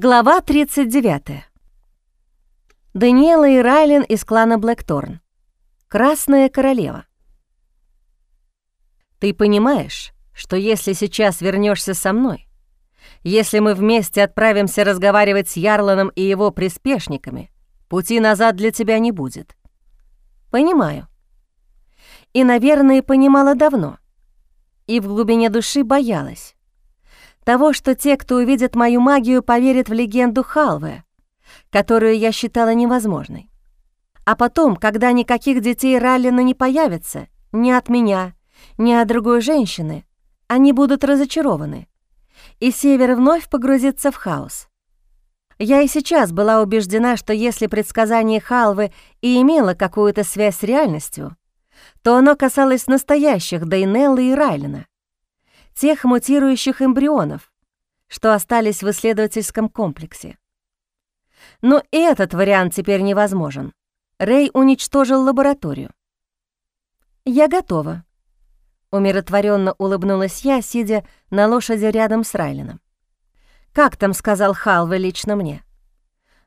Глава 39. Даниэла и Райлен из клана Блэкторн. Красная королева. Ты понимаешь, что если сейчас вернешься со мной, если мы вместе отправимся разговаривать с Ярланом и его приспешниками, пути назад для тебя не будет. Понимаю. И, наверное, понимала давно. И в глубине души боялась того, что те, кто увидит мою магию, поверят в легенду Халвы, которую я считала невозможной. А потом, когда никаких детей Раллина не появится, ни от меня, ни от другой женщины, они будут разочарованы, и Север вновь погрузится в хаос. Я и сейчас была убеждена, что если предсказание Халвы и имело какую-то связь с реальностью, то оно касалось настоящих Дейнеллы и Райлина тех мутирующих эмбрионов, что остались в исследовательском комплексе. Но и этот вариант теперь невозможен. Рэй уничтожил лабораторию. «Я готова», — умиротворенно улыбнулась я, сидя на лошади рядом с Райлином. «Как там сказал Халве лично мне?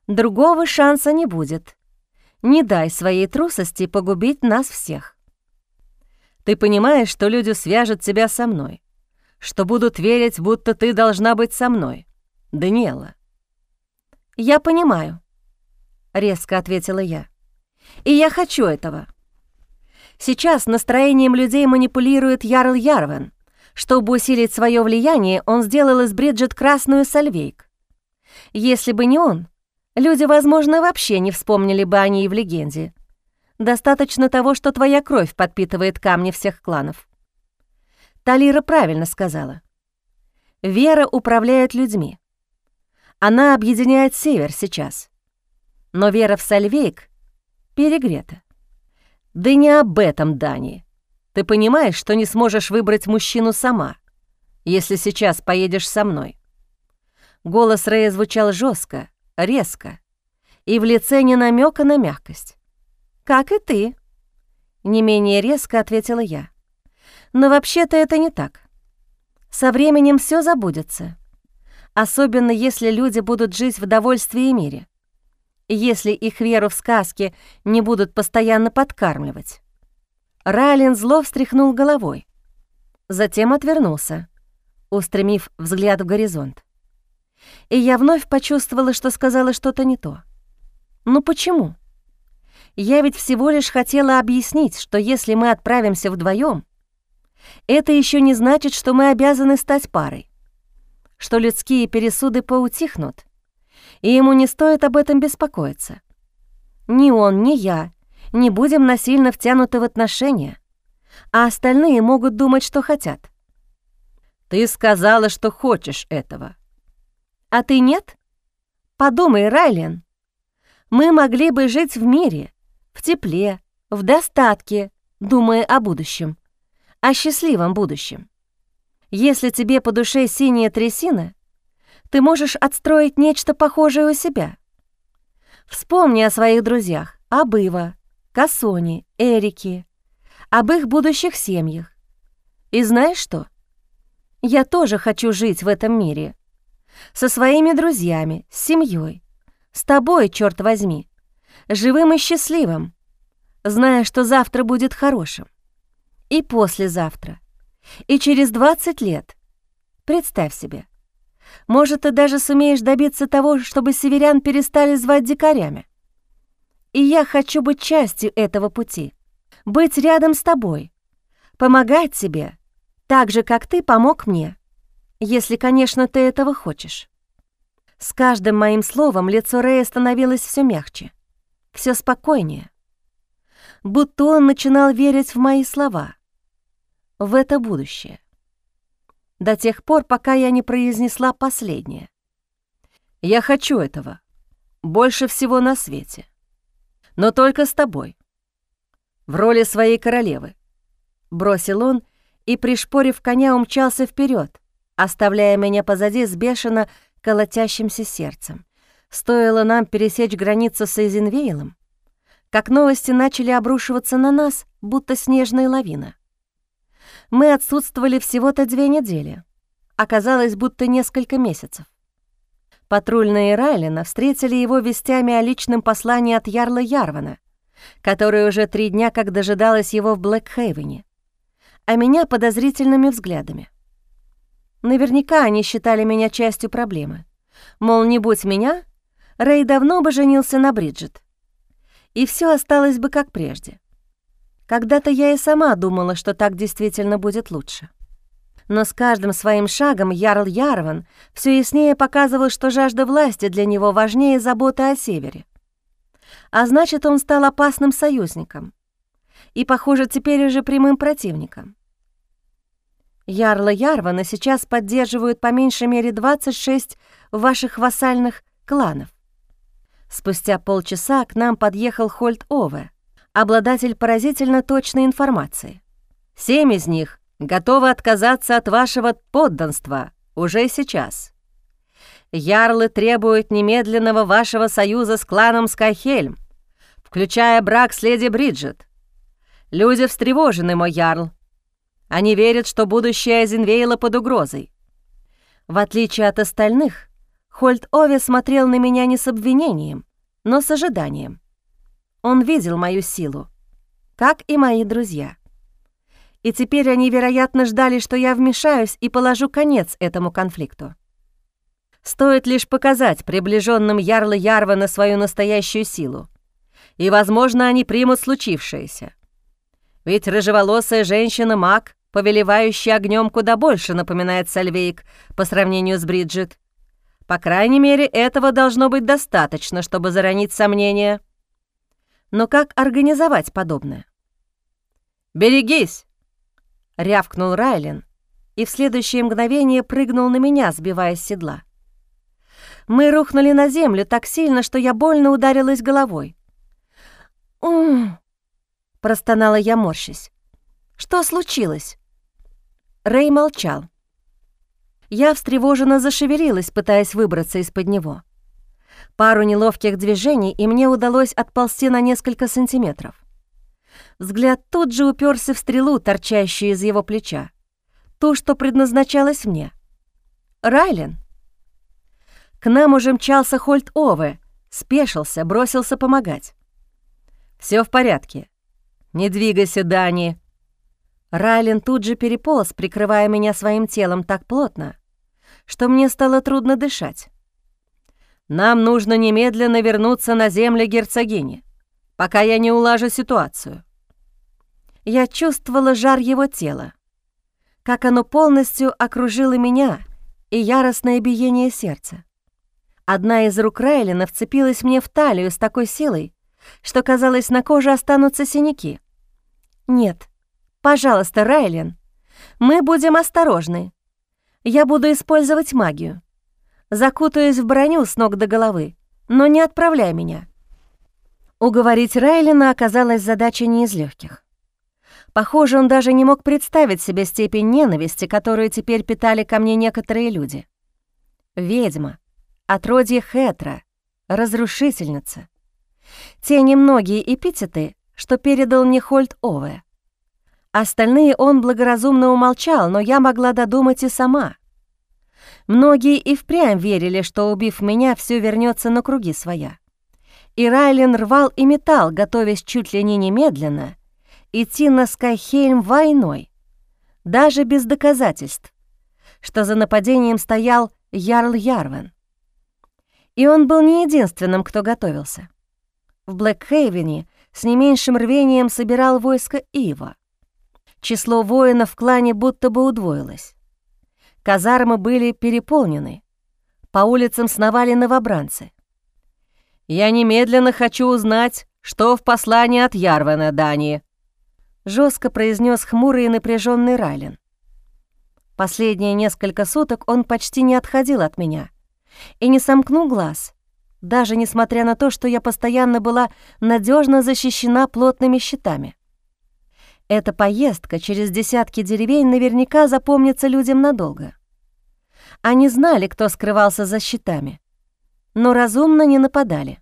Другого шанса не будет. Не дай своей трусости погубить нас всех. Ты понимаешь, что люди свяжут тебя со мной, что будут верить, будто ты должна быть со мной, Даниэла». «Я понимаю», — резко ответила я. «И я хочу этого. Сейчас настроением людей манипулирует Ярл Ярвен. Чтобы усилить свое влияние, он сделал из Бриджит красную сальвейк. Если бы не он, люди, возможно, вообще не вспомнили бы о ней в легенде. Достаточно того, что твоя кровь подпитывает камни всех кланов. Талира правильно сказала. Вера управляет людьми. Она объединяет север сейчас. Но вера в Сальвейк перегрета. Да не об этом, Дани. Ты понимаешь, что не сможешь выбрать мужчину сама, если сейчас поедешь со мной. Голос Рэя звучал жестко, резко, и в лице не намека на мягкость. «Как и ты», — не менее резко ответила я. Но вообще-то это не так. Со временем все забудется. Особенно если люди будут жить в довольстве и мире. Если их веру в сказки не будут постоянно подкармливать. Райлин зло встряхнул головой. Затем отвернулся, устремив взгляд в горизонт. И я вновь почувствовала, что сказала что-то не то. Ну почему? Я ведь всего лишь хотела объяснить, что если мы отправимся вдвоем, это еще не значит, что мы обязаны стать парой, что людские пересуды поутихнут, и ему не стоит об этом беспокоиться. Ни он, ни я не будем насильно втянуты в отношения, а остальные могут думать, что хотят. Ты сказала, что хочешь этого. А ты нет? Подумай, Райлен. Мы могли бы жить в мире, в тепле, в достатке, думая о будущем о счастливом будущем. Если тебе по душе синяя трясина, ты можешь отстроить нечто похожее у себя. Вспомни о своих друзьях, об Ива, Кассоне, Эрике, об их будущих семьях. И знаешь что? Я тоже хочу жить в этом мире. Со своими друзьями, с семьей, с тобой, черт возьми, живым и счастливым, зная, что завтра будет хорошим и послезавтра, и через 20 лет. Представь себе. Может, ты даже сумеешь добиться того, чтобы северян перестали звать дикарями. И я хочу быть частью этого пути, быть рядом с тобой, помогать тебе, так же, как ты помог мне, если, конечно, ты этого хочешь. С каждым моим словом лицо Рэя становилось все мягче, все спокойнее. Будто он начинал верить в мои слова — в это будущее. До тех пор, пока я не произнесла последнее. Я хочу этого. Больше всего на свете. Но только с тобой. В роли своей королевы. Бросил он и, пришпорив коня, умчался вперед, оставляя меня позади с бешено колотящимся сердцем. Стоило нам пересечь границу с Эйзенвейлом, как новости начали обрушиваться на нас, будто снежная лавина. Мы отсутствовали всего-то две недели. Оказалось, будто несколько месяцев. Патрульные Райлина встретили его вестями о личном послании от Ярла Ярвана, которое уже три дня как дожидалось его в Блэкхейвене, а меня подозрительными взглядами. Наверняка они считали меня частью проблемы. Мол, не будь меня, Рэй давно бы женился на Бриджит. И все осталось бы как прежде. Когда-то я и сама думала, что так действительно будет лучше. Но с каждым своим шагом Ярл Ярван все яснее показывал, что жажда власти для него важнее заботы о Севере. А значит, он стал опасным союзником. И, похоже, теперь уже прямым противником. Ярла Ярвана сейчас поддерживают по меньшей мере 26 ваших вассальных кланов. Спустя полчаса к нам подъехал Хольт Ове, обладатель поразительно точной информации. Семь из них готовы отказаться от вашего подданства уже сейчас. Ярлы требуют немедленного вашего союза с кланом Скайхельм, включая брак с леди Бриджит. Люди встревожены, мой ярл. Они верят, что будущее Эзенвейла под угрозой. В отличие от остальных, Хольт Ови смотрел на меня не с обвинением, но с ожиданием. Он видел мою силу, как и мои друзья. И теперь они, вероятно, ждали, что я вмешаюсь и положу конец этому конфликту. Стоит лишь показать приближенным Ярла Ярва на свою настоящую силу, и, возможно, они примут случившееся. Ведь рыжеволосая женщина-маг, повелевающая огнем, куда больше напоминает Сальвейк по сравнению с Бриджит. По крайней мере, этого должно быть достаточно, чтобы заронить сомнения — но как организовать подобное? «Берегись!» — рявкнул Райлен, и в следующее мгновение прыгнул на меня, сбивая с седла. Мы рухнули на землю так сильно, что я больно ударилась головой. «Ум!» — простонала я, морщась. «Что случилось?» Рэй молчал. Я встревоженно зашевелилась, пытаясь выбраться из-под него. Пару неловких движений, и мне удалось отползти на несколько сантиметров. Взгляд тут же уперся в стрелу, торчащую из его плеча. Ту, что предназначалась мне. «Райлен!» К нам уже мчался Хольт Ове, спешился, бросился помогать. Все в порядке. Не двигайся, Дани!» Райлен тут же переполз, прикрывая меня своим телом так плотно, что мне стало трудно дышать. Нам нужно немедленно вернуться на земли герцогини, пока я не улажу ситуацию. Я чувствовала жар его тела, как оно полностью окружило меня и яростное биение сердца. Одна из рук Райлина вцепилась мне в талию с такой силой, что, казалось, на коже останутся синяки. «Нет, пожалуйста, Райлин, мы будем осторожны. Я буду использовать магию закутаюсь в броню с ног до головы, но не отправляй меня». Уговорить Райлина оказалась задачей не из легких. Похоже, он даже не мог представить себе степень ненависти, которую теперь питали ко мне некоторые люди. Ведьма, отродье Хетра, разрушительница. Те немногие эпитеты, что передал мне Хольт Ове. Остальные он благоразумно умолчал, но я могла додумать и сама — Многие и впрямь верили, что, убив меня, все вернется на круги своя. И Райлен рвал и металл, готовясь чуть ли не немедленно идти на Скайхельм войной, даже без доказательств, что за нападением стоял Ярл Ярвен. И он был не единственным, кто готовился. В Блэкхейвене с не меньшим рвением собирал войско Ива. Число воинов в клане будто бы удвоилось. Казармы были переполнены. По улицам сновали новобранцы. «Я немедленно хочу узнать, что в послании от Ярвана, Дани», — жестко произнес хмурый и напряженный Райлен. Последние несколько суток он почти не отходил от меня и не сомкнул глаз, даже несмотря на то, что я постоянно была надежно защищена плотными щитами. Эта поездка через десятки деревень наверняка запомнится людям надолго. Они знали, кто скрывался за щитами, но разумно не нападали.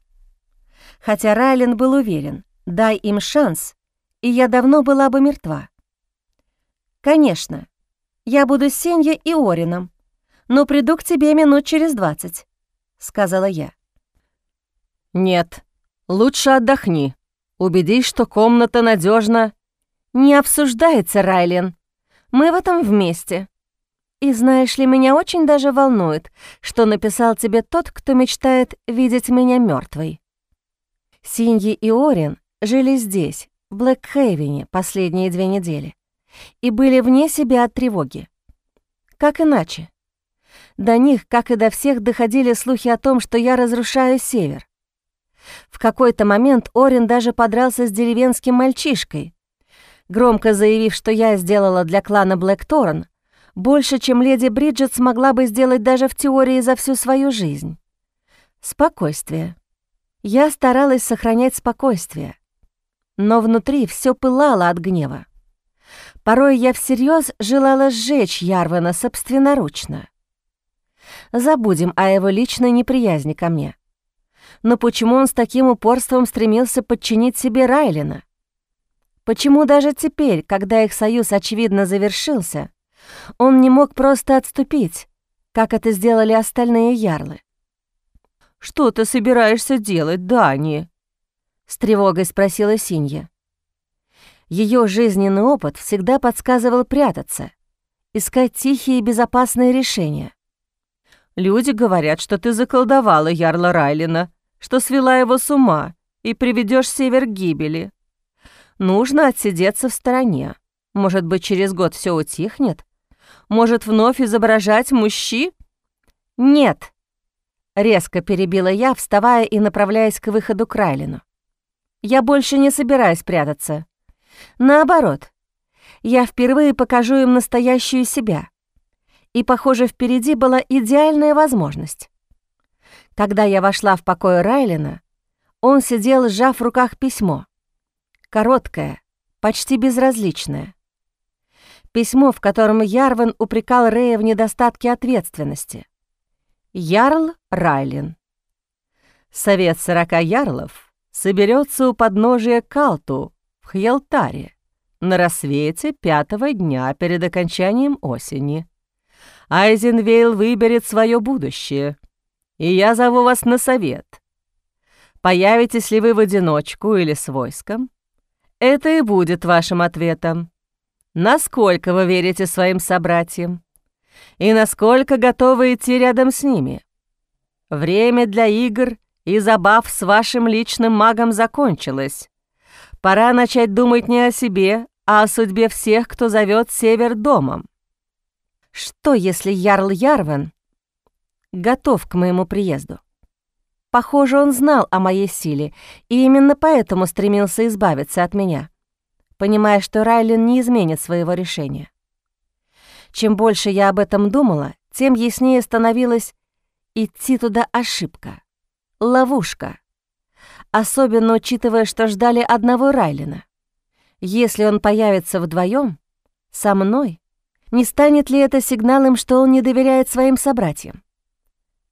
Хотя Райлен был уверен, дай им шанс, и я давно была бы мертва. «Конечно, я буду с Сенья и Орином, но приду к тебе минут через двадцать», — сказала я. «Нет, лучше отдохни. Убедись, что комната надежна. «Не обсуждается, Райлен. Мы в этом вместе. И знаешь ли, меня очень даже волнует, что написал тебе тот, кто мечтает видеть меня мертвой. Синьи и Орин жили здесь, в Блэкхейвене, последние две недели, и были вне себя от тревоги. Как иначе? До них, как и до всех, доходили слухи о том, что я разрушаю север. В какой-то момент Орин даже подрался с деревенским мальчишкой, громко заявив, что я сделала для клана Блэкторн больше, чем леди Бриджит смогла бы сделать даже в теории за всю свою жизнь. Спокойствие. Я старалась сохранять спокойствие, но внутри все пылало от гнева. Порой я всерьез желала сжечь Ярвана собственноручно. Забудем о его личной неприязни ко мне. Но почему он с таким упорством стремился подчинить себе Райлина? Почему даже теперь, когда их союз очевидно завершился, он не мог просто отступить, как это сделали остальные ярлы? «Что ты собираешься делать, Дани?» — с тревогой спросила Синья. Ее жизненный опыт всегда подсказывал прятаться, искать тихие и безопасные решения. Люди говорят, что ты заколдовала Ярла Райлина, что свела его с ума и приведешь север к гибели. Нужно отсидеться в стороне. Может быть, через год все утихнет? Может, вновь изображать мужчи? Нет, резко перебила я, вставая и направляясь к выходу к Райлину. Я больше не собираюсь прятаться. Наоборот, я впервые покажу им настоящую себя. И, похоже, впереди была идеальная возможность. Когда я вошла в покой Райлина, он сидел, сжав в руках письмо. Короткое, почти безразличное. Письмо, в котором Ярван упрекал Рея в недостатке ответственности. Ярл Райлин. Совет сорока ярлов соберется у подножия Калту в Хьелтаре на рассвете пятого дня перед окончанием осени. Айзенвейл выберет свое будущее, и я зову вас на совет. Появитесь ли вы в одиночку или с войском? Это и будет вашим ответом. Насколько вы верите своим собратьям? И насколько готовы идти рядом с ними? Время для игр и забав с вашим личным магом закончилось. Пора начать думать не о себе, а о судьбе всех, кто зовет Север домом. Что, если Ярл Ярван готов к моему приезду? Похоже, он знал о моей силе и именно поэтому стремился избавиться от меня, понимая, что Райлин не изменит своего решения. Чем больше я об этом думала, тем яснее становилось идти туда ошибка, ловушка, особенно учитывая, что ждали одного Райлина. Если он появится вдвоем со мной, не станет ли это сигналом, что он не доверяет своим собратьям?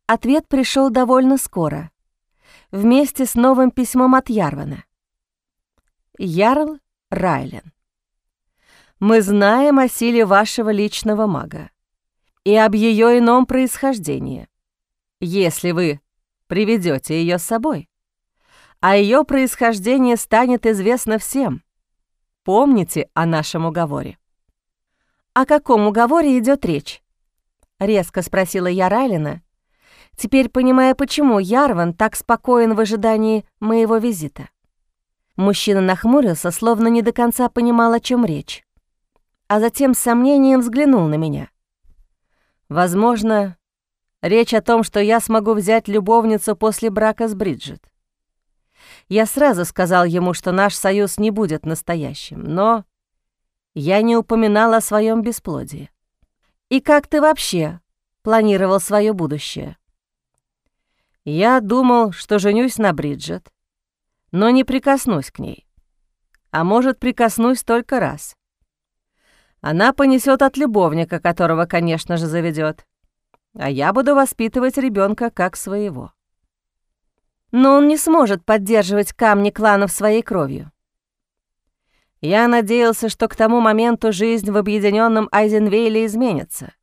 Ответ пришел довольно скоро, вместе с новым письмом от Ярвана. Ярл Райлен. Мы знаем о силе вашего личного мага и об ее ином происхождении, если вы приведете ее с собой. А ее происхождение станет известно всем. Помните о нашем уговоре. О каком уговоре идет речь? Резко спросила я Райлина, теперь понимая, почему Ярван так спокоен в ожидании моего визита. Мужчина нахмурился, словно не до конца понимал, о чем речь, а затем с сомнением взглянул на меня. Возможно, речь о том, что я смогу взять любовницу после брака с Бриджит. Я сразу сказал ему, что наш союз не будет настоящим, но я не упоминал о своем бесплодии. И как ты вообще планировал свое будущее? Я думал, что женюсь на Бриджит, но не прикоснусь к ней. А может, прикоснусь только раз. Она понесет от любовника, которого, конечно же, заведет, а я буду воспитывать ребенка как своего. Но он не сможет поддерживать камни кланов своей кровью. Я надеялся, что к тому моменту жизнь в объединенном Айзенвейле изменится,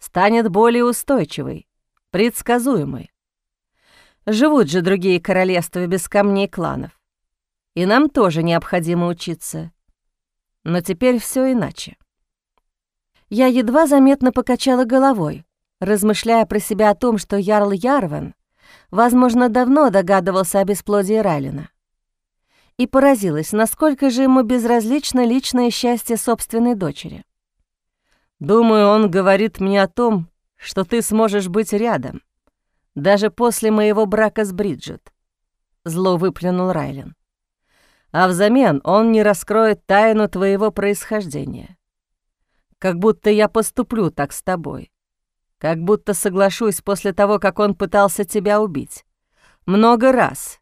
станет более устойчивой, предсказуемой. Живут же другие королевства без камней кланов. И нам тоже необходимо учиться. Но теперь все иначе. Я едва заметно покачала головой, размышляя про себя о том, что Ярл Ярвен, возможно, давно догадывался о бесплодии Райлина. И поразилась, насколько же ему безразлично личное счастье собственной дочери. «Думаю, он говорит мне о том, что ты сможешь быть рядом, даже после моего брака с Бриджит», — зло выплюнул Райлин. «А взамен он не раскроет тайну твоего происхождения. Как будто я поступлю так с тобой. Как будто соглашусь после того, как он пытался тебя убить. Много раз,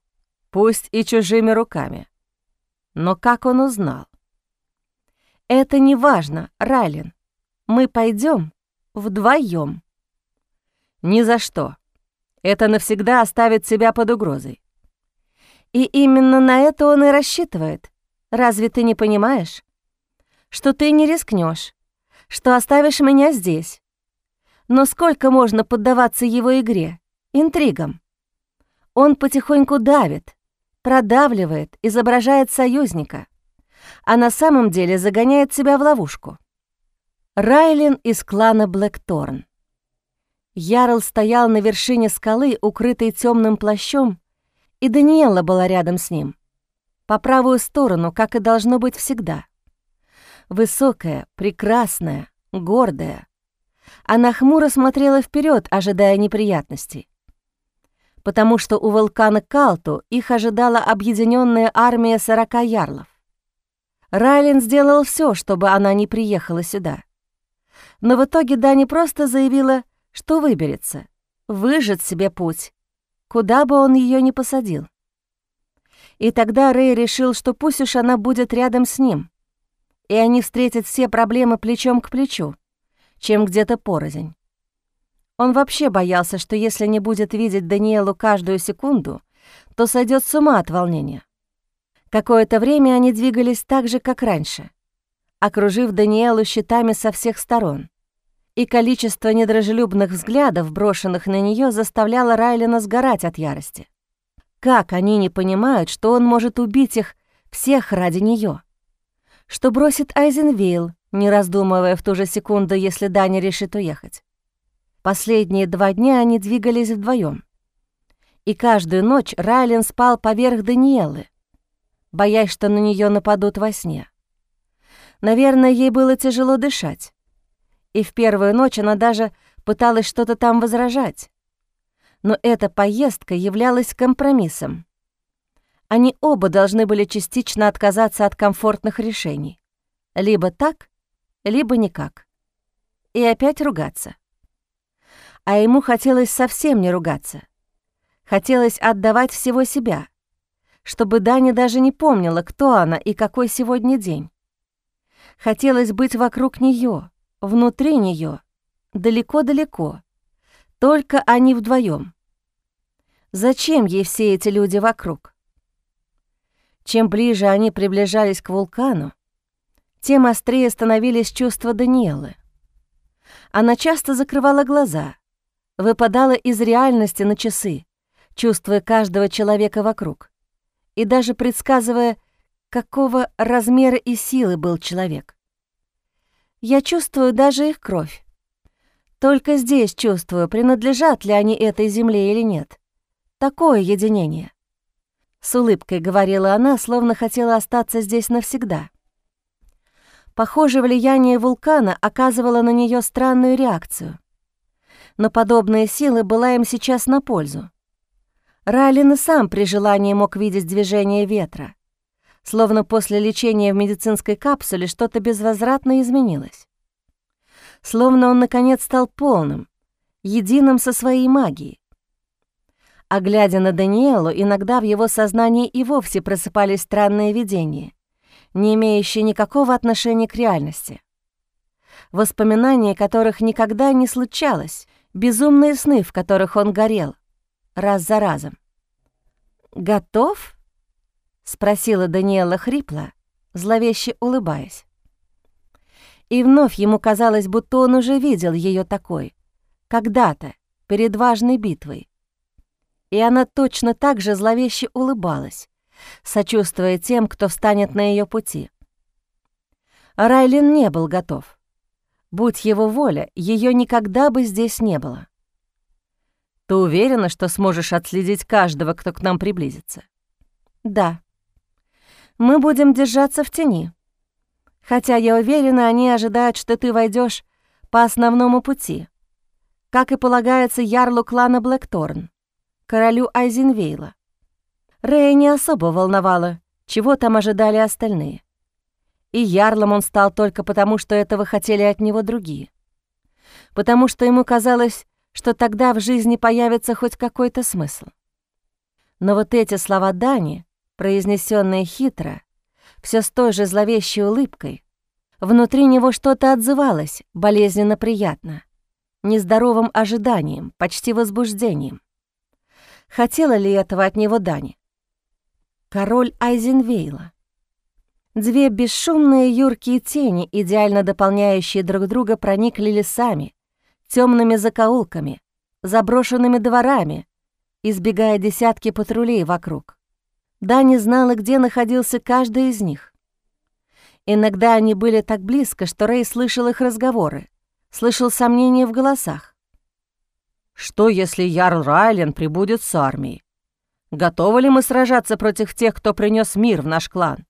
пусть и чужими руками. Но как он узнал? Это не важно, Райлин. Мы пойдем вдвоем. Ни за что. Это навсегда оставит себя под угрозой. И именно на это он и рассчитывает. Разве ты не понимаешь? Что ты не рискнешь, что оставишь меня здесь. Но сколько можно поддаваться его игре, интригам? Он потихоньку давит, продавливает, изображает союзника, а на самом деле загоняет себя в ловушку. Райлин из клана Блэкторн. Ярл стоял на вершине скалы, укрытый темным плащом, и Даниэла была рядом с ним, по правую сторону, как и должно быть всегда. Высокая, прекрасная, гордая. Она хмуро смотрела вперед, ожидая неприятностей. Потому что у вулкана Калту их ожидала объединенная армия сорока ярлов. Райлин сделал все, чтобы она не приехала сюда. Но в итоге Дани просто заявила, что выберется, выжжет себе путь, куда бы он ее ни посадил. И тогда Рэй решил, что пусть уж она будет рядом с ним, и они встретят все проблемы плечом к плечу, чем где-то порознь. Он вообще боялся, что если не будет видеть Даниэлу каждую секунду, то сойдет с ума от волнения. Какое-то время они двигались так же, как раньше, окружив Даниэлу щитами со всех сторон. И количество недружелюбных взглядов, брошенных на нее, заставляло Райлина сгорать от ярости. Как они не понимают, что он может убить их всех ради нее? что бросит Айзенвейл, не раздумывая в ту же секунду, если Даня решит уехать. Последние два дня они двигались вдвоем. И каждую ночь Райлен спал поверх Даниэлы, боясь, что на нее нападут во сне. Наверное, ей было тяжело дышать. И в первую ночь она даже пыталась что-то там возражать. Но эта поездка являлась компромиссом. Они оба должны были частично отказаться от комфортных решений. Либо так, либо никак. И опять ругаться. А ему хотелось совсем не ругаться. Хотелось отдавать всего себя, чтобы Даня даже не помнила, кто она и какой сегодня день. Хотелось быть вокруг нее, внутри нее, далеко-далеко. Только они вдвоем. Зачем ей все эти люди вокруг? Чем ближе они приближались к вулкану, тем острее становились чувства Даниэлы. Она часто закрывала глаза, выпадала из реальности на часы, чувствуя каждого человека вокруг, и даже предсказывая, какого размера и силы был человек. Я чувствую даже их кровь. Только здесь чувствую, принадлежат ли они этой земле или нет. Такое единение. С улыбкой говорила она, словно хотела остаться здесь навсегда. Похоже, влияние вулкана оказывало на нее странную реакцию. Но подобная сила была им сейчас на пользу. Райлин и сам при желании мог видеть движение ветра. Словно после лечения в медицинской капсуле что-то безвозвратно изменилось. Словно он, наконец, стал полным, единым со своей магией. А глядя на Даниэлу, иногда в его сознании и вовсе просыпались странные видения, не имеющие никакого отношения к реальности. Воспоминания, которых никогда не случалось, безумные сны, в которых он горел, раз за разом. «Готов?» — спросила Даниэла хрипло, зловеще улыбаясь. И вновь ему казалось, будто он уже видел ее такой, когда-то, перед важной битвой, и она точно так же зловеще улыбалась, сочувствуя тем, кто встанет на ее пути. Райлин не был готов. Будь его воля, ее никогда бы здесь не было. Ты уверена, что сможешь отследить каждого, кто к нам приблизится? Да. Мы будем держаться в тени. Хотя я уверена, они ожидают, что ты войдешь по основному пути, как и полагается ярлу клана Блэкторн, королю Айзенвейла. Рэя не особо волновало, чего там ожидали остальные. И ярлом он стал только потому, что этого хотели от него другие. Потому что ему казалось, что тогда в жизни появится хоть какой-то смысл. Но вот эти слова Дани, произнесенные хитро, все с той же зловещей улыбкой, Внутри него что-то отзывалось, болезненно приятно, нездоровым ожиданием, почти возбуждением. Хотела ли этого от него Дани? Король Айзенвейла. Две бесшумные юркие тени, идеально дополняющие друг друга, проникли лесами, темными закоулками, заброшенными дворами, избегая десятки патрулей вокруг. Дани знала, где находился каждый из них. Иногда они были так близко, что Рэй слышал их разговоры, слышал сомнения в голосах. «Что, если Ярл Райлен прибудет с армией? Готовы ли мы сражаться против тех, кто принес мир в наш клан?»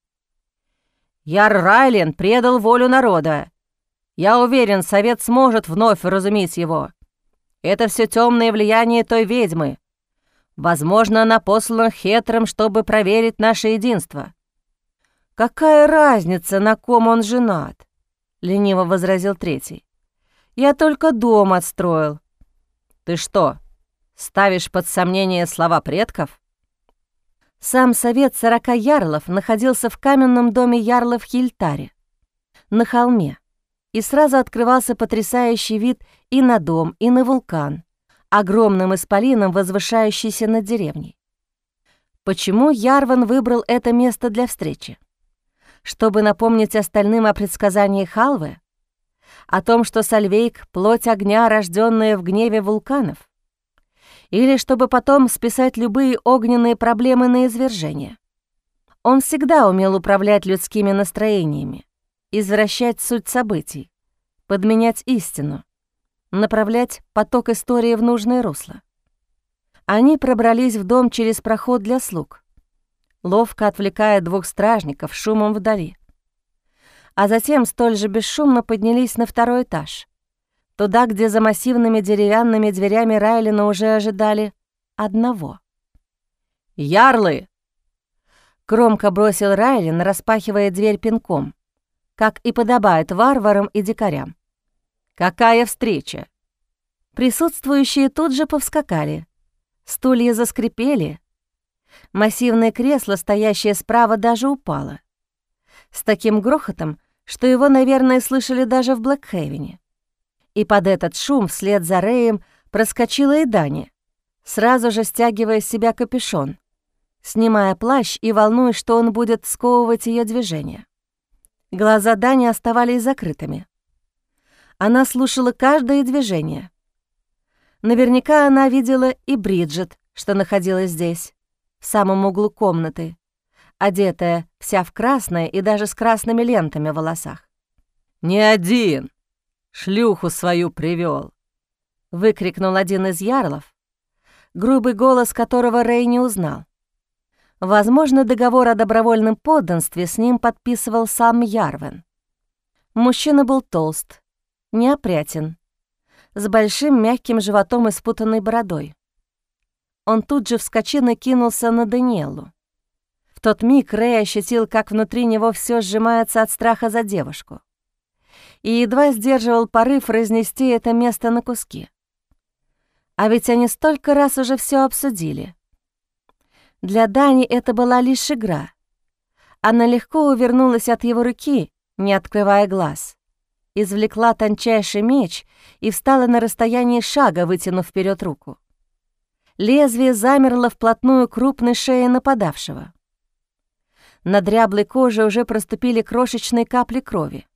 «Яр Райлен предал волю народа. Я уверен, совет сможет вновь разуметь его. Это все темное влияние той ведьмы. Возможно, она послана Хетром, чтобы проверить наше единство. «Какая разница, на ком он женат?» — лениво возразил третий. «Я только дом отстроил». «Ты что, ставишь под сомнение слова предков?» Сам совет сорока ярлов находился в каменном доме ярлов Хильтаре, на холме, и сразу открывался потрясающий вид и на дом, и на вулкан, огромным исполином, возвышающийся над деревней. Почему Ярван выбрал это место для встречи? чтобы напомнить остальным о предсказании Халвы? О том, что Сальвейк — плоть огня, рожденная в гневе вулканов? Или чтобы потом списать любые огненные проблемы на извержение? Он всегда умел управлять людскими настроениями, извращать суть событий, подменять истину, направлять поток истории в нужное русло. Они пробрались в дом через проход для слуг ловко отвлекая двух стражников шумом вдали. А затем столь же бесшумно поднялись на второй этаж, туда, где за массивными деревянными дверями Райлина уже ожидали одного. «Ярлы!» Громко бросил Райлин, распахивая дверь пинком, как и подобает варварам и дикарям. «Какая встреча!» Присутствующие тут же повскакали. Стулья заскрипели, Массивное кресло, стоящее справа, даже упало. С таким грохотом, что его, наверное, слышали даже в Блэкхевене. И под этот шум вслед за Рэем проскочила и Дани, сразу же стягивая с себя капюшон, снимая плащ и волнуясь, что он будет сковывать ее движение. Глаза Дани оставались закрытыми. Она слушала каждое движение. Наверняка она видела и Бриджит, что находилась здесь в самом углу комнаты, одетая вся в красное и даже с красными лентами в волосах. «Не один! Шлюху свою привел! выкрикнул один из ярлов, грубый голос которого Рэй не узнал. Возможно, договор о добровольном подданстве с ним подписывал сам Ярвен. Мужчина был толст, неопрятен, с большим мягким животом и спутанной бородой. Он тут же вскочил и кинулся на Даниэлу. В тот миг Рэй ощутил, как внутри него все сжимается от страха за девушку. И едва сдерживал порыв разнести это место на куски. А ведь они столько раз уже все обсудили. Для Дани это была лишь игра. Она легко увернулась от его руки, не открывая глаз. Извлекла тончайший меч и встала на расстоянии шага, вытянув вперед руку. Лезвие замерло вплотную крупной шеи нападавшего. На дряблой коже уже проступили крошечные капли крови.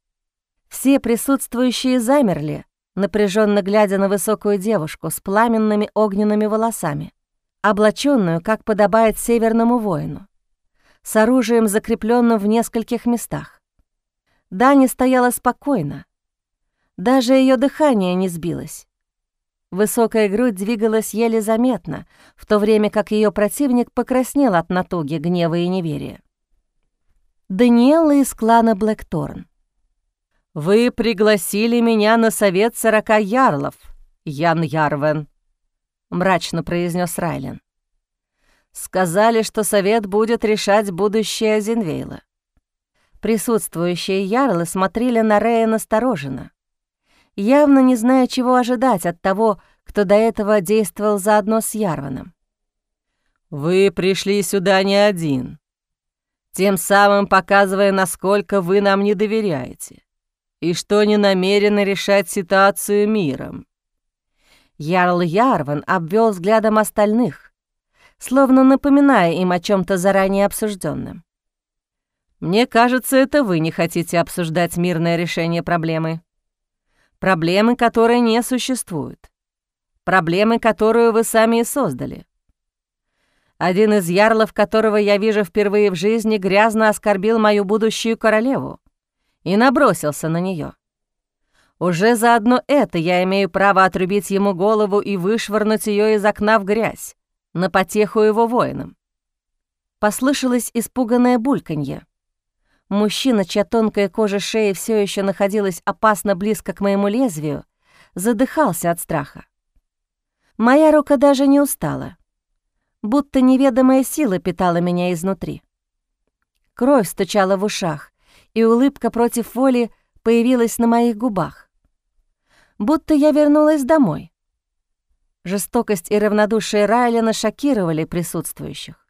Все присутствующие замерли, напряженно глядя на высокую девушку с пламенными огненными волосами, облаченную, как подобает северному воину, с оружием, закрепленным в нескольких местах. Дани стояла спокойно, даже ее дыхание не сбилось. Высокая грудь двигалась еле заметно, в то время как ее противник покраснел от натуги, гнева и неверия. Даниэла из клана Блэкторн. «Вы пригласили меня на совет сорока ярлов, Ян Ярвен», — мрачно произнес Райлен. «Сказали, что совет будет решать будущее Зинвейла». Присутствующие ярлы смотрели на Рея настороженно явно не зная, чего ожидать от того, кто до этого действовал заодно с Ярваном. «Вы пришли сюда не один, тем самым показывая, насколько вы нам не доверяете и что не намерены решать ситуацию миром». Ярл Ярван обвел взглядом остальных, словно напоминая им о чем то заранее обсужденном. «Мне кажется, это вы не хотите обсуждать мирное решение проблемы», Проблемы, которые не существуют. Проблемы, которую вы сами и создали. Один из ярлов, которого я вижу впервые в жизни, грязно оскорбил мою будущую королеву и набросился на нее. Уже заодно это я имею право отрубить ему голову и вышвырнуть ее из окна в грязь, на потеху его воинам. Послышалось испуганное бульканье. Мужчина, чья тонкая кожа шеи все еще находилась опасно близко к моему лезвию, задыхался от страха. Моя рука даже не устала, будто неведомая сила питала меня изнутри. Кровь стучала в ушах, и улыбка против воли появилась на моих губах. Будто я вернулась домой. Жестокость и равнодушие Райлена шокировали присутствующих.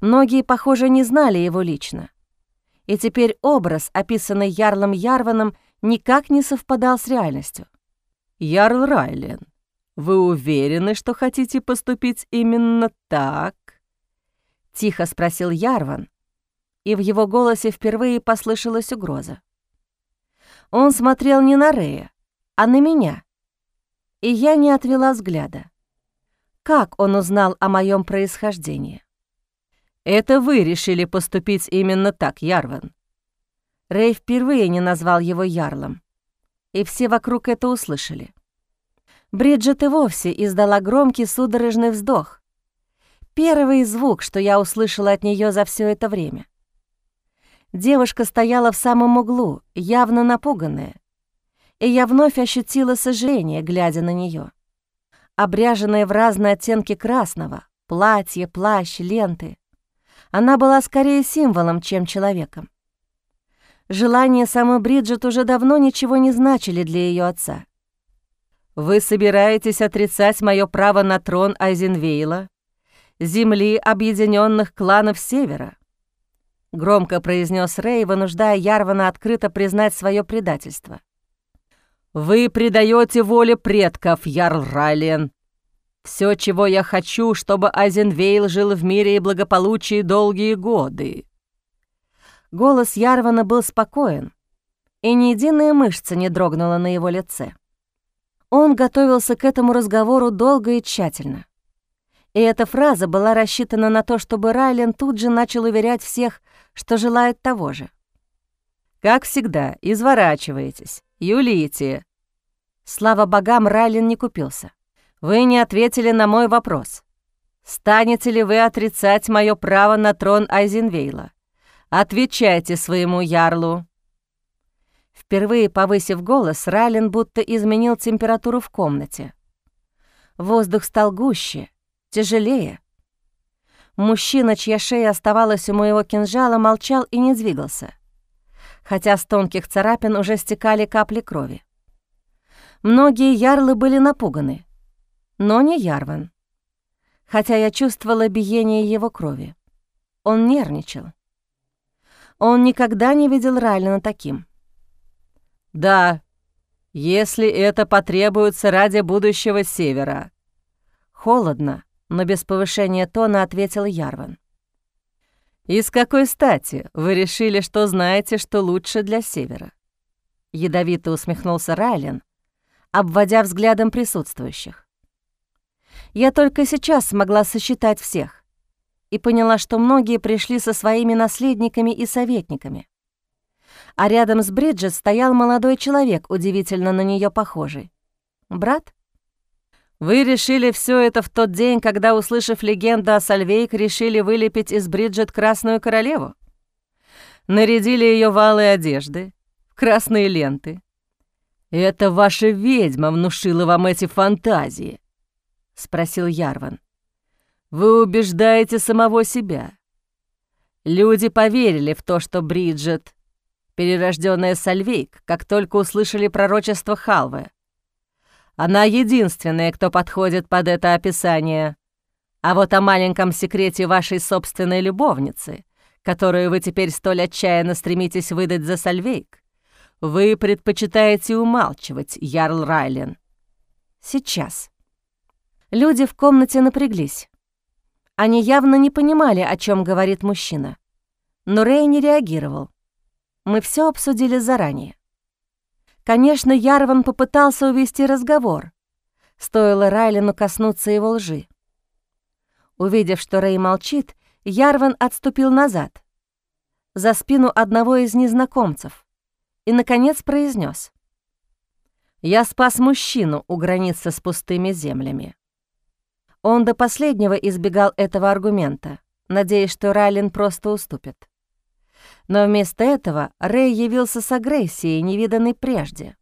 Многие, похоже, не знали его лично и теперь образ, описанный Ярлом Ярваном, никак не совпадал с реальностью. «Ярл Райлен, вы уверены, что хотите поступить именно так?» — тихо спросил Ярван, и в его голосе впервые послышалась угроза. Он смотрел не на Рея, а на меня, и я не отвела взгляда. Как он узнал о моем происхождении? Это вы решили поступить именно так, Ярван. Рэй впервые не назвал его Ярлом, и все вокруг это услышали. Бриджит и вовсе издала громкий судорожный вздох. Первый звук, что я услышала от нее за все это время. Девушка стояла в самом углу, явно напуганная, и я вновь ощутила сожаление, глядя на нее. Обряженная в разные оттенки красного, платье, плащ, ленты, она была скорее символом, чем человеком. Желания самой Бриджит уже давно ничего не значили для ее отца. «Вы собираетесь отрицать мое право на трон Айзенвейла, земли объединенных кланов Севера?» Громко произнес Рэй, вынуждая Ярвана открыто признать свое предательство. «Вы предаете волю предков, Ярл Райлен. Все, чего я хочу, чтобы Айзенвейл жил в мире и благополучии долгие годы». Голос Ярвана был спокоен, и ни единая мышца не дрогнула на его лице. Он готовился к этому разговору долго и тщательно. И эта фраза была рассчитана на то, чтобы Райлен тут же начал уверять всех, что желает того же. «Как всегда, изворачиваетесь, юлите». Слава богам, Райлен не купился. Вы не ответили на мой вопрос. Станете ли вы отрицать мое право на трон Айзенвейла? Отвечайте своему ярлу». Впервые повысив голос, Райлен будто изменил температуру в комнате. Воздух стал гуще, тяжелее. Мужчина, чья шея оставалась у моего кинжала, молчал и не двигался, хотя с тонких царапин уже стекали капли крови. Многие ярлы были напуганы — но не Ярван. Хотя я чувствовала биение его крови. Он нервничал. Он никогда не видел Райлина таким. «Да, если это потребуется ради будущего Севера». Холодно, но без повышения тона ответил Ярван. «И с какой стати вы решили, что знаете, что лучше для Севера?» Ядовито усмехнулся Райлен, обводя взглядом присутствующих. Я только сейчас смогла сосчитать всех и поняла, что многие пришли со своими наследниками и советниками. А рядом с Бриджит стоял молодой человек, удивительно на нее похожий. Брат? Вы решили все это в тот день, когда, услышав легенду о Сальвейк, решили вылепить из Бриджит Красную Королеву? Нарядили ее в алые одежды, в красные ленты. «Это ваша ведьма внушила вам эти фантазии», — спросил Ярван. «Вы убеждаете самого себя. Люди поверили в то, что Бриджит — перерожденная Сальвейк, как только услышали пророчество Халвы. Она единственная, кто подходит под это описание. А вот о маленьком секрете вашей собственной любовницы, которую вы теперь столь отчаянно стремитесь выдать за Сальвейк, вы предпочитаете умалчивать, Ярл Райлен. Сейчас. Люди в комнате напряглись. Они явно не понимали, о чем говорит мужчина. Но Рэй не реагировал. Мы все обсудили заранее. Конечно, Ярван попытался увести разговор. Стоило Райлену коснуться его лжи. Увидев, что Рэй молчит, Ярван отступил назад, за спину одного из незнакомцев, и, наконец, произнес: «Я спас мужчину у границы с пустыми землями». Он до последнего избегал этого аргумента, надеясь, что Райлен просто уступит. Но вместо этого Рэй явился с агрессией, невиданной прежде.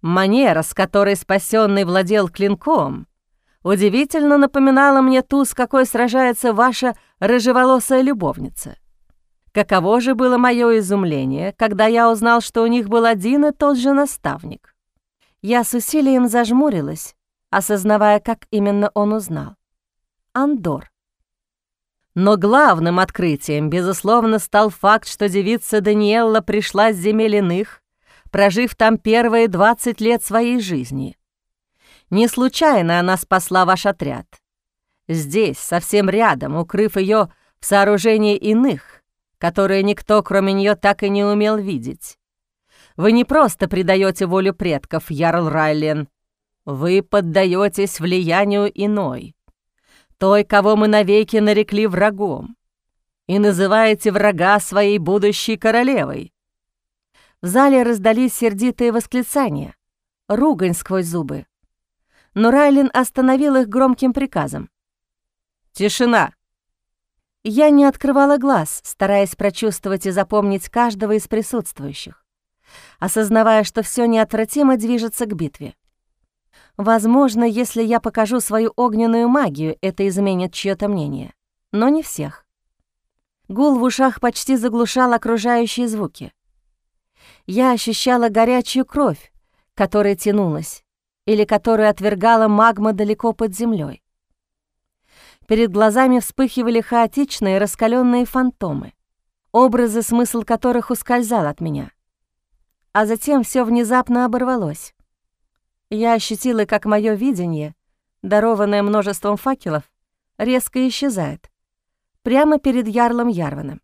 Манера, с которой спасенный владел клинком, удивительно напоминала мне ту, с какой сражается ваша рыжеволосая любовница. Каково же было мое изумление, когда я узнал, что у них был один и тот же наставник. Я с усилием зажмурилась, осознавая, как именно он узнал. Андор. Но главным открытием, безусловно, стал факт, что девица Даниэлла пришла с земель иных, прожив там первые 20 лет своей жизни. Не случайно она спасла ваш отряд. Здесь, совсем рядом, укрыв ее в сооружении иных, которые никто, кроме нее, так и не умел видеть. Вы не просто предаете волю предков, Ярл Райлен. Вы поддаетесь влиянию иной той, кого мы навеки нарекли врагом, и называете врага своей будущей королевой». В зале раздались сердитые восклицания, ругань сквозь зубы. Но Райлин остановил их громким приказом. «Тишина!» Я не открывала глаз, стараясь прочувствовать и запомнить каждого из присутствующих, осознавая, что все неотвратимо движется к битве. Возможно, если я покажу свою огненную магию, это изменит чьё-то мнение. Но не всех. Гул в ушах почти заглушал окружающие звуки. Я ощущала горячую кровь, которая тянулась, или которую отвергала магма далеко под землей. Перед глазами вспыхивали хаотичные раскаленные фантомы, образы, смысл которых ускользал от меня. А затем все внезапно оборвалось. Я ощутила, как мое видение, дарованное множеством факелов, резко исчезает. Прямо перед Ярлом Ярваном.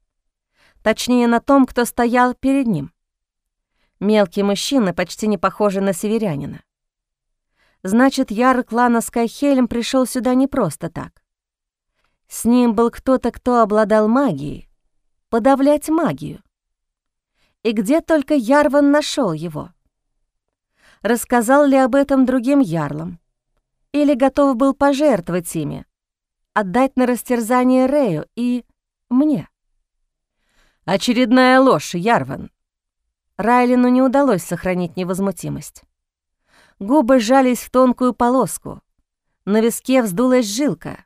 Точнее, на том, кто стоял перед ним. Мелкий мужчина, почти не похожий на северянина. Значит, Ярл клана Скайхелем пришел сюда не просто так. С ним был кто-то, кто обладал магией. Подавлять магию. И где только Ярван нашел его? Рассказал ли об этом другим ярлам, или готов был пожертвовать ими, отдать на растерзание Рею и мне. Очередная ложь, Ярван. Райлину не удалось сохранить невозмутимость. Губы сжались в тонкую полоску, на виске вздулась жилка.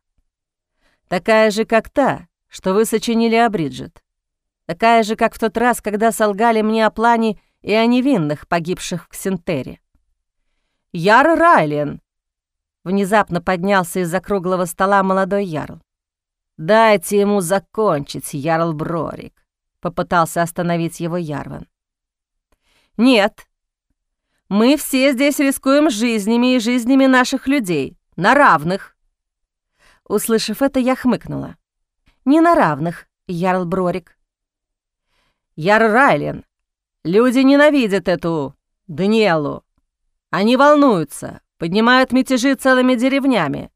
Такая же, как та, что вы сочинили о Бриджит. Такая же, как в тот раз, когда солгали мне о плане и о невинных, погибших в Ксентере. Яр Райлен!» Внезапно поднялся из-за круглого стола молодой ярл. «Дайте ему закончить, ярл Брорик», — попытался остановить его Ярван. «Нет, мы все здесь рискуем жизнями и жизнями наших людей, на равных». Услышав это, я хмыкнула. «Не на равных, Ярл Брорик». «Яр Райлен, люди ненавидят эту Даниэлу. Они волнуются, поднимают мятежи целыми деревнями.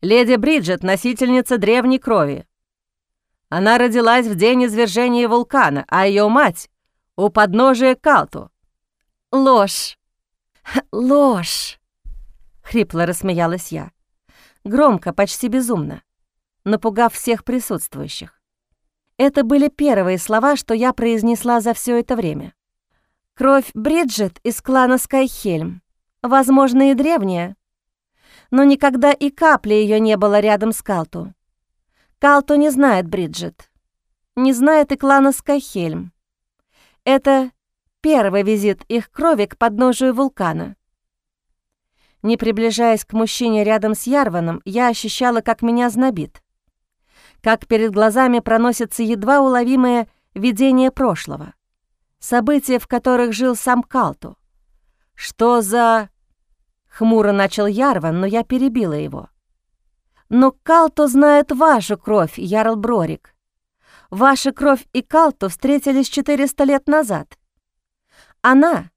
Леди Бриджит — носительница древней крови. Она родилась в день извержения вулкана, а ее мать — у подножия Калту. Ложь! Ложь! Хрипло рассмеялась я. Громко, почти безумно, напугав всех присутствующих. Это были первые слова, что я произнесла за все это время. Кровь Бриджит из клана Скайхельм, возможно, и древняя, но никогда и капли ее не было рядом с Калту. Калту не знает Бриджит, не знает и клана Скайхельм. Это первый визит их крови к подножию вулкана. Не приближаясь к мужчине рядом с Ярваном, я ощущала, как меня знобит как перед глазами проносится едва уловимое видение прошлого, события, в которых жил сам Калту. «Что за...» — хмуро начал Ярван, но я перебила его. «Но Калту знает вашу кровь, Ярл Брорик. Ваша кровь и Калту встретились 400 лет назад. Она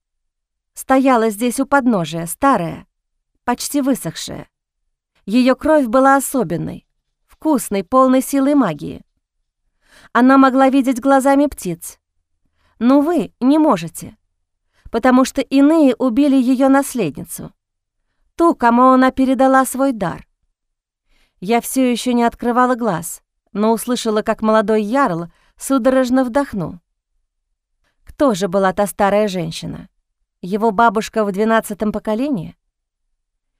стояла здесь у подножия, старая, почти высохшая. Ее кровь была особенной, вкусной, полной силы магии. Она могла видеть глазами птиц. Но вы не можете, потому что иные убили ее наследницу, ту, кому она передала свой дар. Я все еще не открывала глаз, но услышала, как молодой ярл судорожно вдохнул. Кто же была та старая женщина? Его бабушка в двенадцатом поколении?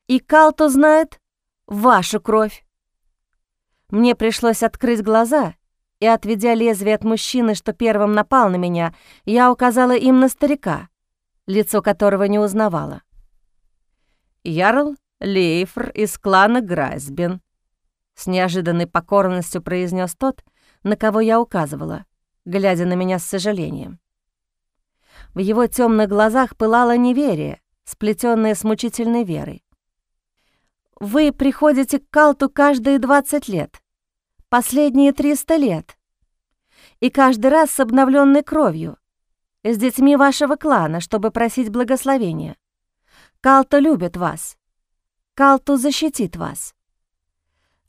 И Калто знает вашу кровь. Мне пришлось открыть глаза, и, отведя лезвие от мужчины, что первым напал на меня, я указала им на старика, лицо которого не узнавала. «Ярл Лейфр из клана Грайсбен», — с неожиданной покорностью произнес тот, на кого я указывала, глядя на меня с сожалением. В его темных глазах пылало неверие, сплетенное с мучительной верой. Вы приходите к Калту каждые 20 лет, последние 300 лет. И каждый раз с обновленной кровью, с детьми вашего клана, чтобы просить благословения. Калта любит вас. Калту защитит вас.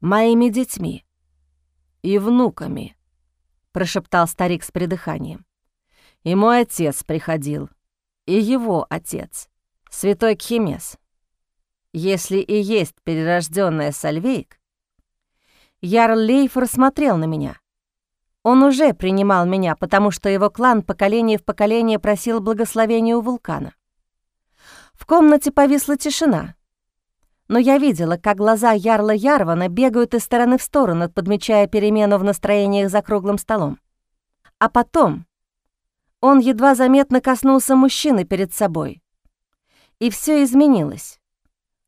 Моими детьми и внуками, прошептал старик с придыханием. И мой отец приходил, и его отец, святой Кхемес если и есть перерожденная Сальвейк, Ярл Лейфер смотрел на меня. Он уже принимал меня, потому что его клан поколение в поколение просил благословения у вулкана. В комнате повисла тишина, но я видела, как глаза Ярла Ярвана бегают из стороны в сторону, подмечая перемену в настроениях за круглым столом. А потом он едва заметно коснулся мужчины перед собой. И все изменилось.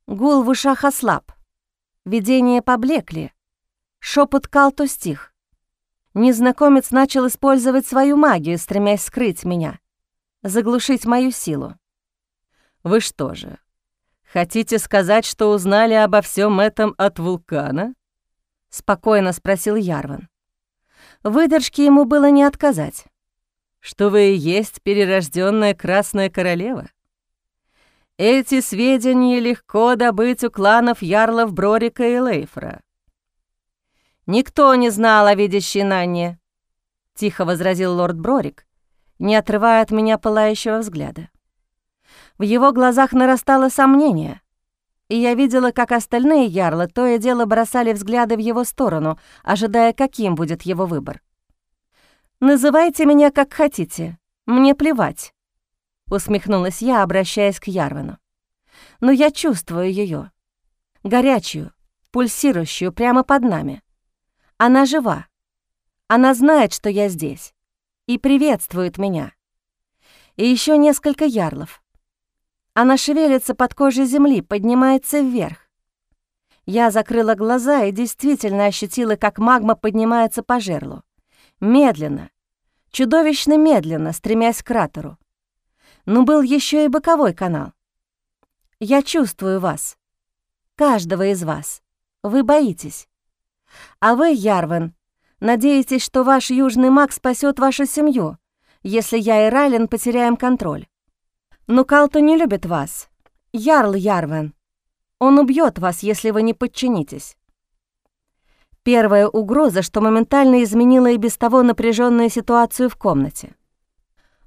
Гул в ушах ослаб. Видения поблекли. Шепот Калто стих. Незнакомец начал использовать свою магию, стремясь скрыть меня, заглушить мою силу. «Вы что же, хотите сказать, что узнали обо всем этом от вулкана?» — спокойно спросил Ярван. Выдержки ему было не отказать. «Что вы и есть перерожденная Красная Королева?» Эти сведения легко добыть у кланов ярлов Брорика и Лейфра. «Никто не знал о видящей Нанне», — тихо возразил лорд Брорик, не отрывая от меня пылающего взгляда. В его глазах нарастало сомнение, и я видела, как остальные ярлы то и дело бросали взгляды в его сторону, ожидая, каким будет его выбор. «Называйте меня как хотите, мне плевать», усмехнулась я, обращаясь к Ярвану. Но я чувствую ее, горячую, пульсирующую прямо под нами. Она жива. Она знает, что я здесь, и приветствует меня. И еще несколько ярлов. Она шевелится под кожей земли, поднимается вверх. Я закрыла глаза и действительно ощутила, как магма поднимается по жерлу. Медленно, чудовищно медленно, стремясь к кратеру но был еще и боковой канал. Я чувствую вас, каждого из вас. Вы боитесь. А вы, Ярвен, надеетесь, что ваш южный маг спасет вашу семью, если я и Райлен потеряем контроль. Но Калту не любит вас. Ярл Ярвен. Он убьет вас, если вы не подчинитесь. Первая угроза, что моментально изменила и без того напряженную ситуацию в комнате.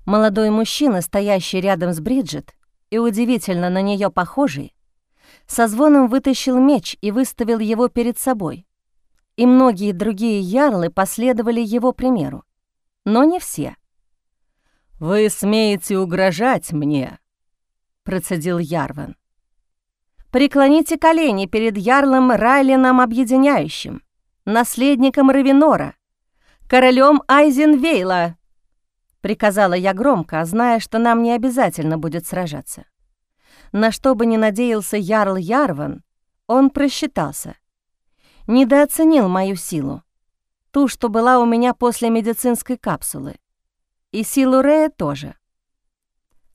Молодой мужчина, стоящий рядом с Бриджит и удивительно на нее похожий, со звоном вытащил меч и выставил его перед собой. И многие другие ярлы последовали его примеру, но не все. «Вы смеете угрожать мне?» — процедил Ярван. «Преклоните колени перед ярлом Райлином Объединяющим, наследником Равенора, королем Айзенвейла!» Приказала я громко, зная, что нам не обязательно будет сражаться. На что бы ни надеялся Ярл Ярван, он просчитался. Недооценил мою силу. Ту, что была у меня после медицинской капсулы. И силу Рея тоже.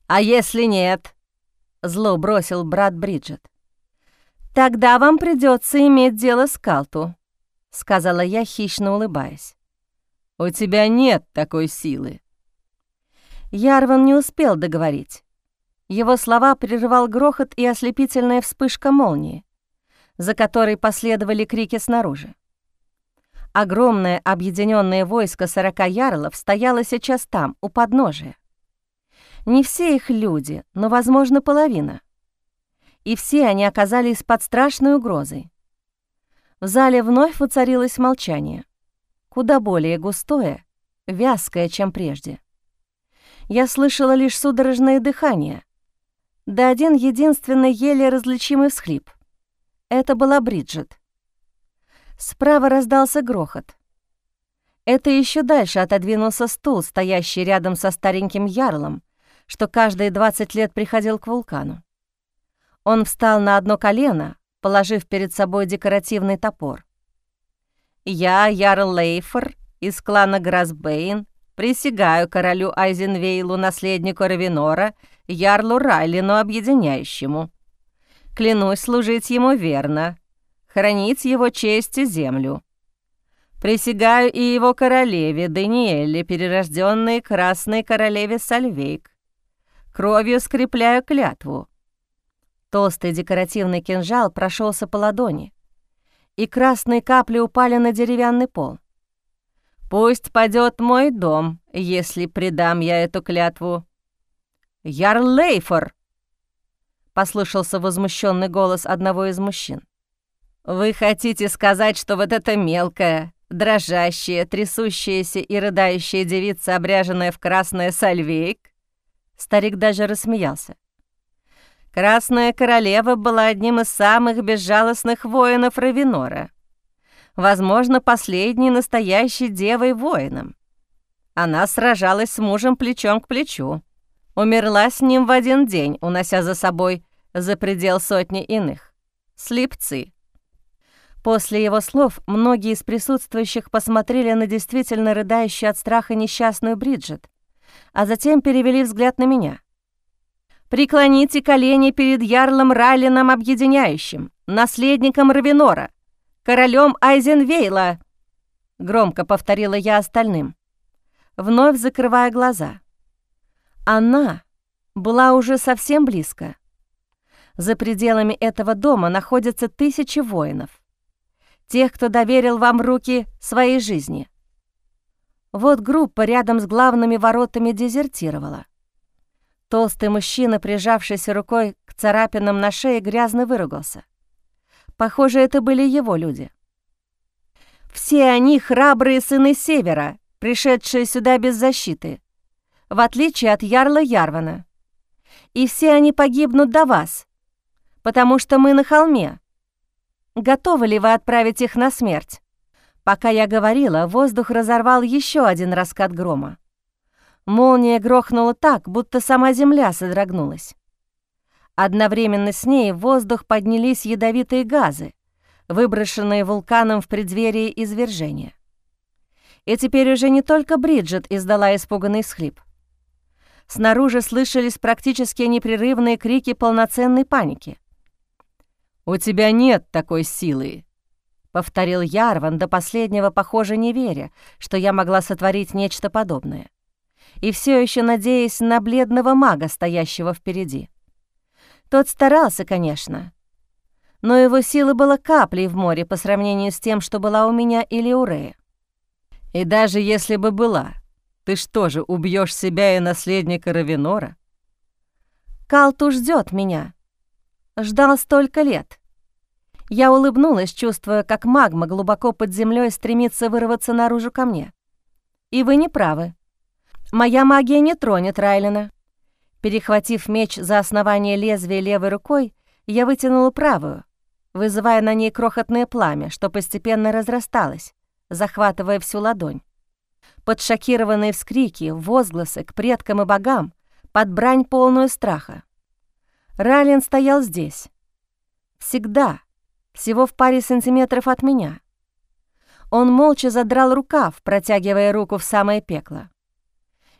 «А если нет?» — зло бросил брат Бриджит. «Тогда вам придется иметь дело с Калту», — сказала я, хищно улыбаясь. «У тебя нет такой силы». Ярван не успел договорить. Его слова прерывал грохот и ослепительная вспышка молнии, за которой последовали крики снаружи. Огромное объединенное войско сорока ярлов стояло сейчас там, у подножия. Не все их люди, но, возможно, половина. И все они оказались под страшной угрозой. В зале вновь воцарилось молчание, куда более густое, вязкое, чем прежде. Я слышала лишь судорожное дыхание, да один единственный еле различимый всхлип. Это была Бриджит. Справа раздался грохот. Это еще дальше отодвинулся стул, стоящий рядом со стареньким ярлом, что каждые 20 лет приходил к вулкану. Он встал на одно колено, положив перед собой декоративный топор. «Я, Ярл Лейфор, из клана Грасбейн, Присягаю королю Айзенвейлу, наследнику Равенора, ярлу Райлину объединяющему. Клянусь служить ему верно, хранить его честь и землю. Присягаю и его королеве Даниэле, перерожденной красной королеве Сальвейк. Кровью скрепляю клятву. Толстый декоративный кинжал прошелся по ладони, и красные капли упали на деревянный пол. Пусть падет мой дом, если предам я эту клятву. Ярл Лейфор! Послышался возмущенный голос одного из мужчин. Вы хотите сказать, что вот эта мелкая, дрожащая, трясущаяся и рыдающая девица, обряженная в красное сальвейк? Старик даже рассмеялся. Красная королева была одним из самых безжалостных воинов Равенора возможно, последней настоящей девой-воином. Она сражалась с мужем плечом к плечу, умерла с ним в один день, унося за собой за предел сотни иных. Слепцы. После его слов многие из присутствующих посмотрели на действительно рыдающую от страха несчастную Бриджит, а затем перевели взгляд на меня. «Преклоните колени перед ярлом Райлином Объединяющим, наследником Равенора», королем Айзенвейла!» Громко повторила я остальным, вновь закрывая глаза. Она была уже совсем близко. За пределами этого дома находятся тысячи воинов. Тех, кто доверил вам руки своей жизни. Вот группа рядом с главными воротами дезертировала. Толстый мужчина, прижавшийся рукой к царапинам на шее, грязно выругался. Похоже, это были его люди. Все они храбрые сыны Севера, пришедшие сюда без защиты, в отличие от Ярла Ярвана. И все они погибнут до вас, потому что мы на холме. Готовы ли вы отправить их на смерть? Пока я говорила, воздух разорвал еще один раскат грома. Молния грохнула так, будто сама земля содрогнулась. Одновременно с ней в воздух поднялись ядовитые газы, выброшенные вулканом в преддверии извержения. И теперь уже не только Бриджит издала испуганный схлип. Снаружи слышались практически непрерывные крики полноценной паники. «У тебя нет такой силы», — повторил Ярван, до последнего, похоже, не веря, что я могла сотворить нечто подобное, и все еще надеясь на бледного мага, стоящего впереди. Тот старался, конечно. но его сила была каплей в море по сравнению с тем, что была у меня или у Рея. И даже если бы была, ты что же, убьешь себя и наследника Равенора? Калту ждет меня. Ждал столько лет. Я улыбнулась, чувствуя, как магма глубоко под землей стремится вырваться наружу ко мне. И вы не правы. Моя магия не тронет Райлена. Перехватив меч за основание лезвия левой рукой, я вытянула правую, вызывая на ней крохотное пламя, что постепенно разрасталось, захватывая всю ладонь. Под шокированные вскрики, возгласы к предкам и богам, под брань полную страха. Райлен стоял здесь. Всегда, всего в паре сантиметров от меня. Он молча задрал рукав, протягивая руку в самое пекло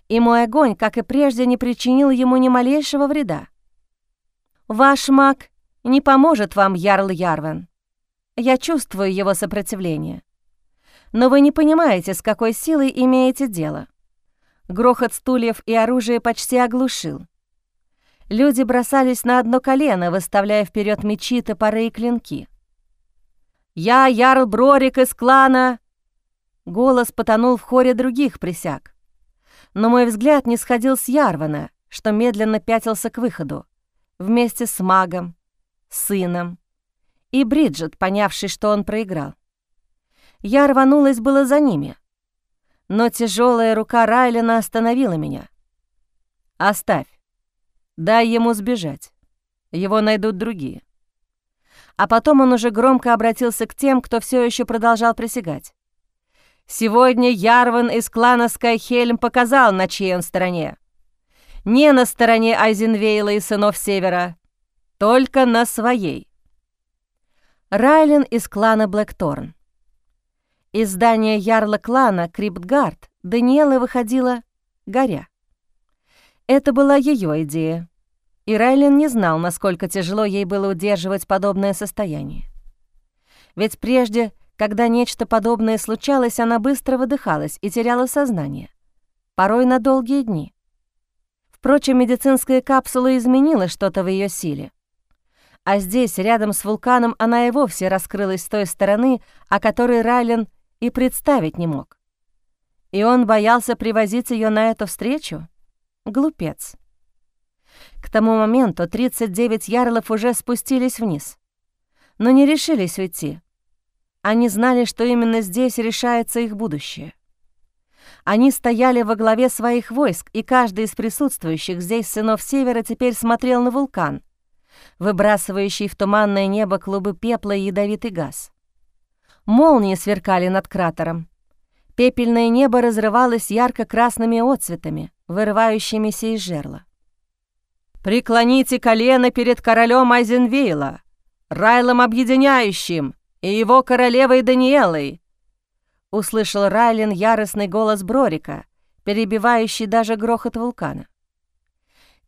и мой огонь, как и прежде, не причинил ему ни малейшего вреда. «Ваш маг не поможет вам, Ярл Ярвен. Я чувствую его сопротивление. Но вы не понимаете, с какой силой имеете дело. Грохот стульев и оружия почти оглушил. Люди бросались на одно колено, выставляя вперед мечи, топоры и клинки. «Я Ярл Брорик из клана!» Голос потонул в хоре других присяг но мой взгляд не сходил с Ярвана, что медленно пятился к выходу, вместе с магом, сыном и Бриджит, понявший, что он проиграл. Я рванулась было за ними, но тяжелая рука Райлина остановила меня. «Оставь. Дай ему сбежать. Его найдут другие». А потом он уже громко обратился к тем, кто все еще продолжал присягать. Сегодня Ярван из клана Скайхельм показал, на чьей он стороне. Не на стороне Айзенвейла и сынов Севера, только на своей. Райлен из клана Блэкторн. Из здания ярла клана Криптгард Даниэла выходила горя. Это была ее идея, и Райлен не знал, насколько тяжело ей было удерживать подобное состояние. Ведь прежде когда нечто подобное случалось, она быстро выдыхалась и теряла сознание, порой на долгие дни. Впрочем, медицинская капсула изменила что-то в ее силе. А здесь, рядом с вулканом, она и вовсе раскрылась с той стороны, о которой Райлен и представить не мог. И он боялся привозить ее на эту встречу? Глупец. К тому моменту 39 ярлов уже спустились вниз, но не решились уйти — они знали, что именно здесь решается их будущее. Они стояли во главе своих войск, и каждый из присутствующих здесь сынов Севера теперь смотрел на вулкан, выбрасывающий в туманное небо клубы пепла и ядовитый газ. Молнии сверкали над кратером. Пепельное небо разрывалось ярко-красными отцветами, вырывающимися из жерла. «Преклоните колено перед королем Айзенвейла, Райлом Объединяющим!» и его королевой Даниэлой!» Услышал Райлен яростный голос Брорика, перебивающий даже грохот вулкана.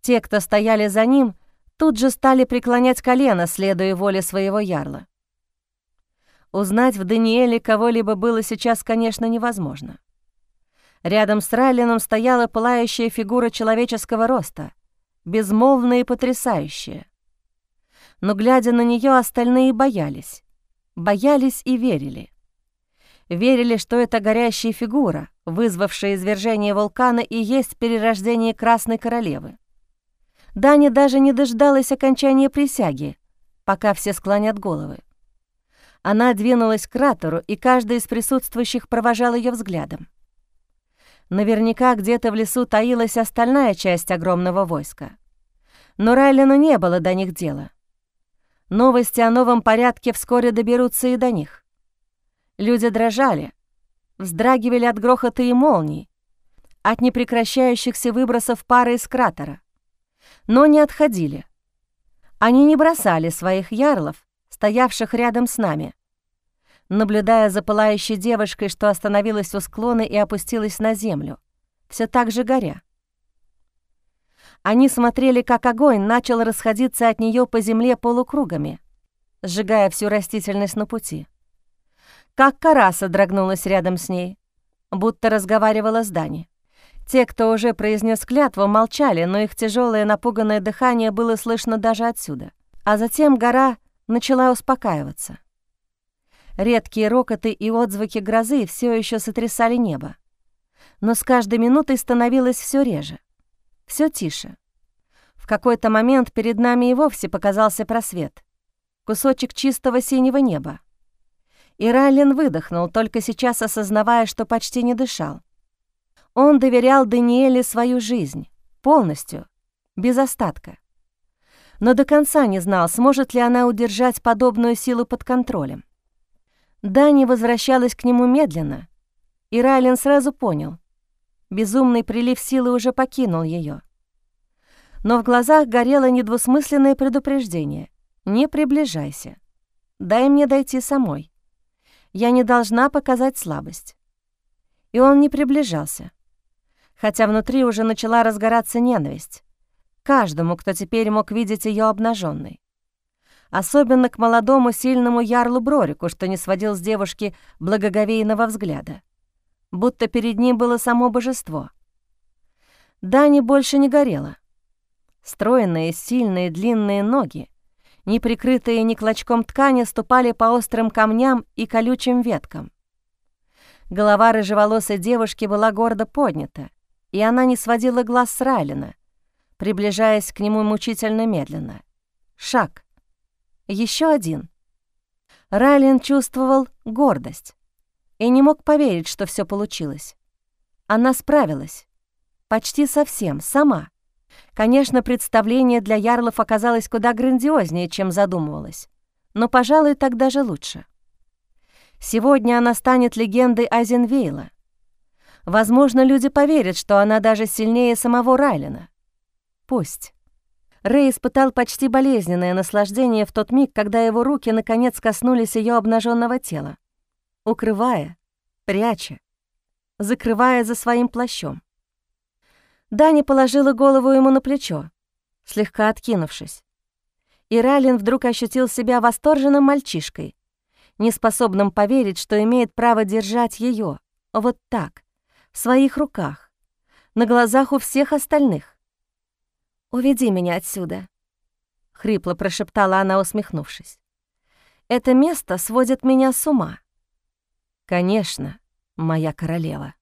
Те, кто стояли за ним, тут же стали преклонять колено, следуя воле своего ярла. Узнать в Даниэле кого-либо было сейчас, конечно, невозможно. Рядом с Райленом стояла пылающая фигура человеческого роста, безмолвная и потрясающая. Но, глядя на нее, остальные боялись боялись и верили. Верили, что эта горящая фигура, вызвавшая извержение вулкана, и есть перерождение Красной Королевы. Дани даже не дождалась окончания присяги, пока все склонят головы. Она двинулась к кратеру, и каждый из присутствующих провожал ее взглядом. Наверняка где-то в лесу таилась остальная часть огромного войска. Но Райлену не было до них дела — Новости о новом порядке вскоре доберутся и до них. Люди дрожали, вздрагивали от грохота и молний, от непрекращающихся выбросов пары из кратера, но не отходили. Они не бросали своих ярлов, стоявших рядом с нами, наблюдая за пылающей девушкой, что остановилась у склона и опустилась на землю, все так же горя. Они смотрели, как огонь начал расходиться от нее по земле полукругами, сжигая всю растительность на пути. Как караса дрогнулась рядом с ней, будто разговаривала с Дани. Те, кто уже произнес клятву, молчали, но их тяжелое напуганное дыхание было слышно даже отсюда. А затем гора начала успокаиваться. Редкие рокоты и отзвуки грозы все еще сотрясали небо. Но с каждой минутой становилось все реже, все тише. В какой-то момент перед нами и вовсе показался просвет. Кусочек чистого синего неба. И Райлен выдохнул, только сейчас осознавая, что почти не дышал. Он доверял Даниэле свою жизнь, полностью, без остатка. Но до конца не знал, сможет ли она удержать подобную силу под контролем. Дани возвращалась к нему медленно, и Райлен сразу понял. Безумный прилив силы уже покинул ее. Но в глазах горело недвусмысленное предупреждение. «Не приближайся. Дай мне дойти самой. Я не должна показать слабость». И он не приближался хотя внутри уже начала разгораться ненависть. Каждому, кто теперь мог видеть ее обнаженной. Особенно к молодому сильному ярлу Брорику, что не сводил с девушки благоговейного взгляда. Будто перед ним было само божество. Дани больше не горела. Стройные, сильные, длинные ноги, не прикрытые ни клочком ткани, ступали по острым камням и колючим веткам. Голова рыжеволосой девушки была гордо поднята, и она не сводила глаз с Райлина, приближаясь к нему мучительно медленно. Шаг. Еще один. Райлин чувствовал гордость и не мог поверить, что все получилось. Она справилась. Почти совсем, сама. Конечно, представление для ярлов оказалось куда грандиознее, чем задумывалось, но, пожалуй, так даже лучше. Сегодня она станет легендой Айзенвейла — Возможно, люди поверят, что она даже сильнее самого Райлина. Пусть. Рэй испытал почти болезненное наслаждение в тот миг, когда его руки наконец коснулись ее обнаженного тела, укрывая, пряча, закрывая за своим плащом. Дани положила голову ему на плечо, слегка откинувшись. И Райлин вдруг ощутил себя восторженным мальчишкой, неспособным поверить, что имеет право держать ее вот так, в своих руках, на глазах у всех остальных. «Уведи меня отсюда», — хрипло прошептала она, усмехнувшись. «Это место сводит меня с ума». «Конечно, моя королева».